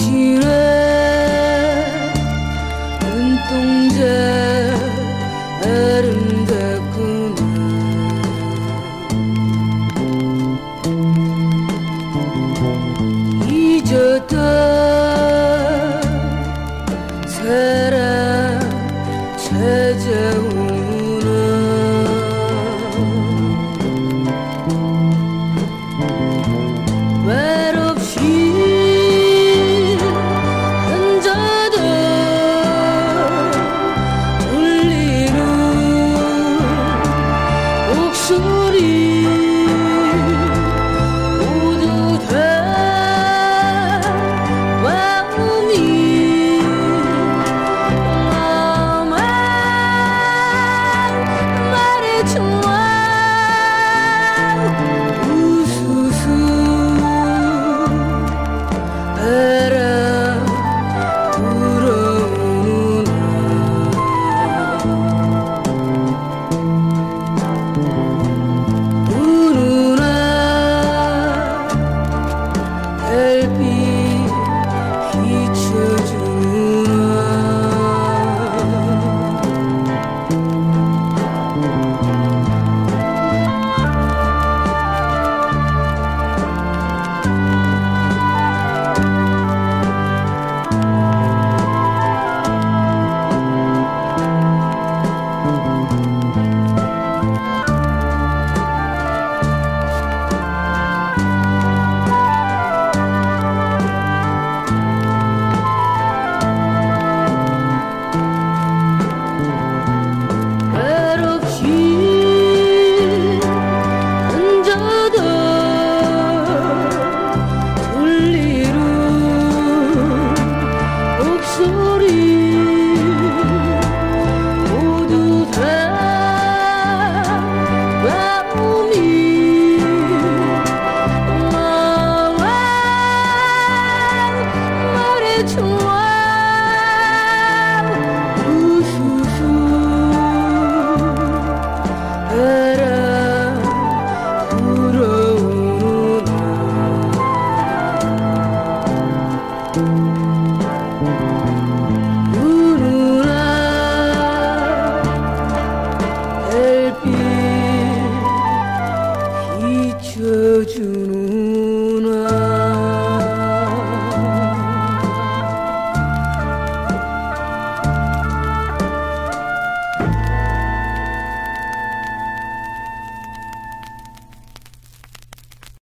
당신의 눈동자 아름답구나. chore.